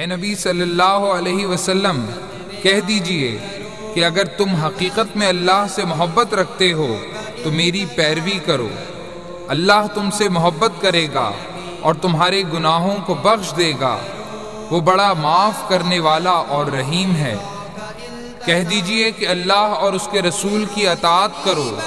اے نبی صلی اللہ علیہ وسلم، کہہ دیجیے کہ اگر تم حقیقت میں اللہ سے محبت رکھتے ہو، تو میری پیروی کرو۔ اللہ تم سے محبت کرے گا اور تمہارے گناہوں کو بخش دے گا۔ وہ بڑا معاف کرنے والا اور رحیم ہے۔ کہہ دیجیے کہ اللہ اور اس کے رسول کی اطاعت کرو۔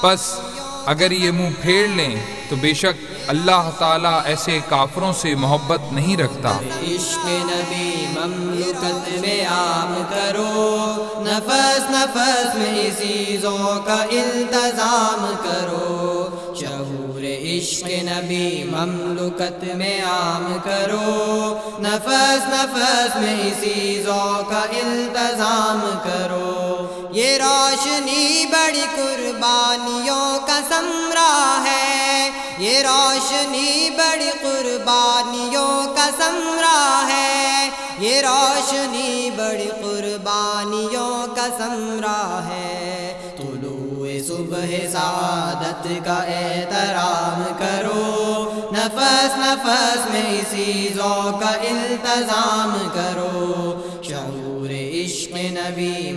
پس اگر یہ منہ پھیڑ لیں، تو بے شک اللہ تعالیٰ ایسے کافروں سے محبت نہیں رکھتا۔ عشق نبی مملکت میں عام کرو۔ نفس نفس میں چیزوں کا التظام کرو۔ شعور عشق نبی مملکت میں عام کرو۔ نفس نفس میں چیزوں کا التظام کرو۔ روشنی بڑی قربانیوں کا سمرا ہے۔ یہ روشنی بڑی قربانیوں کا سمرا ہے۔ یہ روشنی بڑی قربانیوں کا سمرا ہے۔ طلوع صبح سعادت کا احترام کرو۔ نفس نفس میں چیزوں کا التظام کرو۔ شعور عشق نبی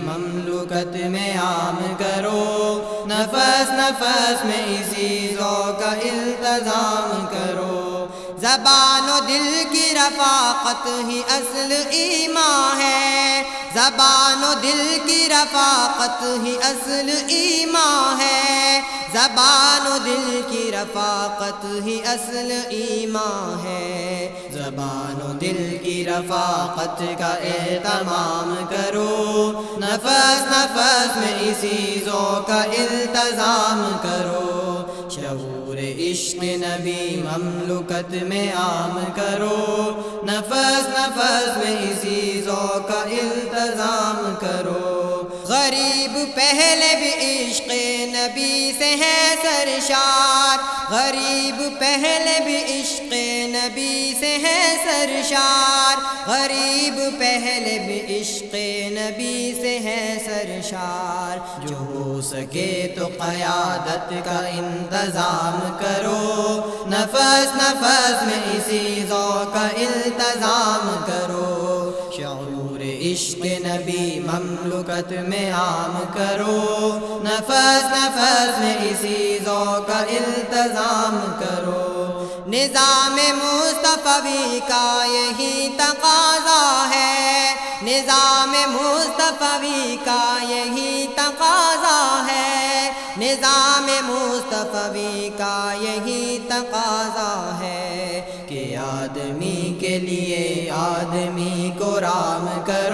مملکت میں عام کرو۔ نفس نفس میں چیزوں کا التظام کرو۔ زبان و دل کی رفاقت ہی اصل ایمان ہے۔ زبان و دل کی رفاقت ہی اصل ایمان ہے۔ زبان و دل کی رفاقت ہی اصل ایمان ہے۔ زبان و دل کی رفاقت کا اہتمام کرو۔ نفس نفس میں اسی ذو کا التظام کرو۔ شعور عشق نبی مملکت میں عام کرو۔ نفس نفس میں اسی ذو کا التظام کرو۔ غریب پہلے بھی عشق نبی سے ہے سرشار۔ غریب پہلے بھی عشق نبی سے ہے سرشار۔ غریب پہلے بھی عشق نبی سے ہے سرشار۔ جو ہو سکے تو قیادت کا انتظام کرو۔ نفس نفس میں اسی ذوق کا التظام کرو۔ شعور عشق نبی مملکت میں عام کرو۔ نفس نفس میں اسی ذوق کا التظام کرو۔ نظام مصطفی کا یہی تقاضا ہے۔ نظام مصطفی کا یہی تقاضا ہے۔ نظام مصطفی کا یہی تقاضا ہے کہ آدمی کے لیے آدمی کو رام کرو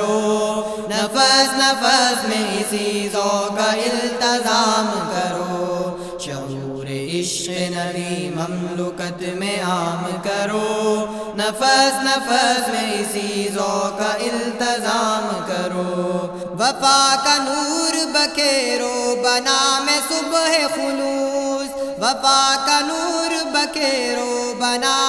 نفس نفس میں اسی ذوق کا التظام کرو۔ شعور عشق نبی مملکت میں عام کرو۔ نفس نفس میں اسی ذوق کا التظام کرو۔ وفا کا نور بکیرو بنا میں صبح خلوص۔ وفا کا نور بکیرو بنا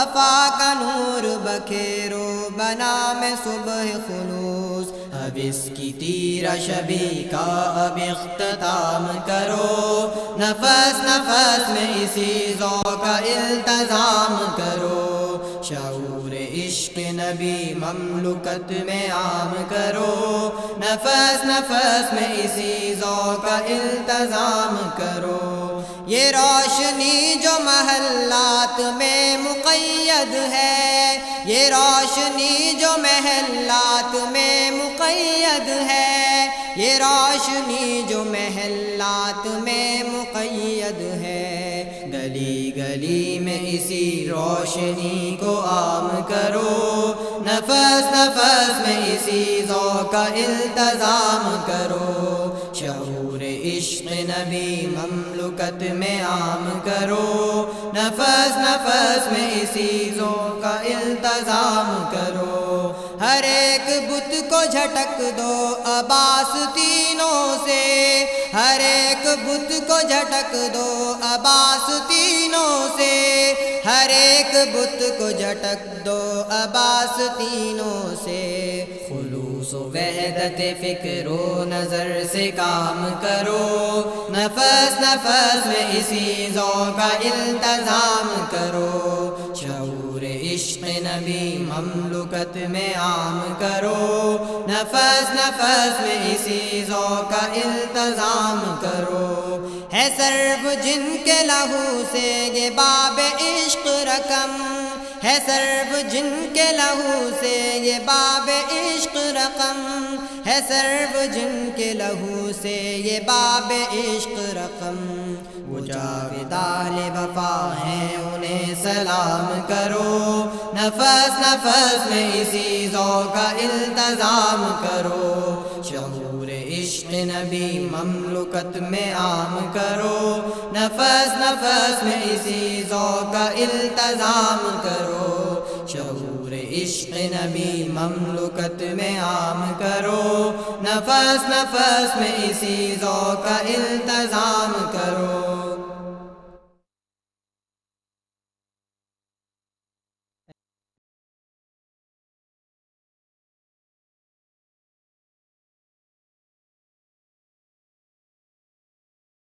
وفا کا نور بکیرو بنا میں صبح خلوص۔ اب اس کی تیرا شبی کا اب اختتام کرو۔ نفس نفس میں اسی ذوق کا التظام کرو۔ شعور عشق نبی مملکت میں عام کرو۔ نفس نفس میں اسی ذوق کا التظام کرو۔ یہ روشنی جو محلات میں مقید ہے، یہ روشنی جو محلات میں مقید ہے، یہ روشنی جو محلات میں مقید ہے۔ گلی گلی میں اسی روشنی کو عام کرو۔ نفس نفس میں اسی ذوق کا التظام کرو۔ نبی، مملکت میں عام کرو۔ نفس نفس میں اسی کا التظام کرو۔ ہر ایک بت کو جھٹک دو عباس تینوں سے۔ ہر ایک بت کو جھٹک دو عباس تینوں سے۔ ہر ایک بت کو جھٹک دو عباس تینوں سے۔ خلوص وحدت فکر و نظر سے کام کرو۔ نفس نفس میں اسی ذوق کا التظام کرو۔ شعور عشق نبی مملکت میں عام کرو۔ نفس نفس میں اسی ذوق کا التظام کرو۔ ہے سرف جن کے لہو سے یہ باب عشق رقم ہے سرف جن کے لہو سے یہ باب عشق رقم ہے سرف جن کے لہو سے یہ باب عشق رقم وہ جاویدال وفا ہیں، انہیں سلام کرو۔ نفس نفس میں اسی ذوق کا التظام کرو۔ نبی، مملکت میں عام کرو۔ نفس نفس میں اسی ذوق کا التظام کرو۔ شعور عشق نبی، مملکت میں عام کرو۔ نفس نفس میں اسی ذوق کا التظام کرو۔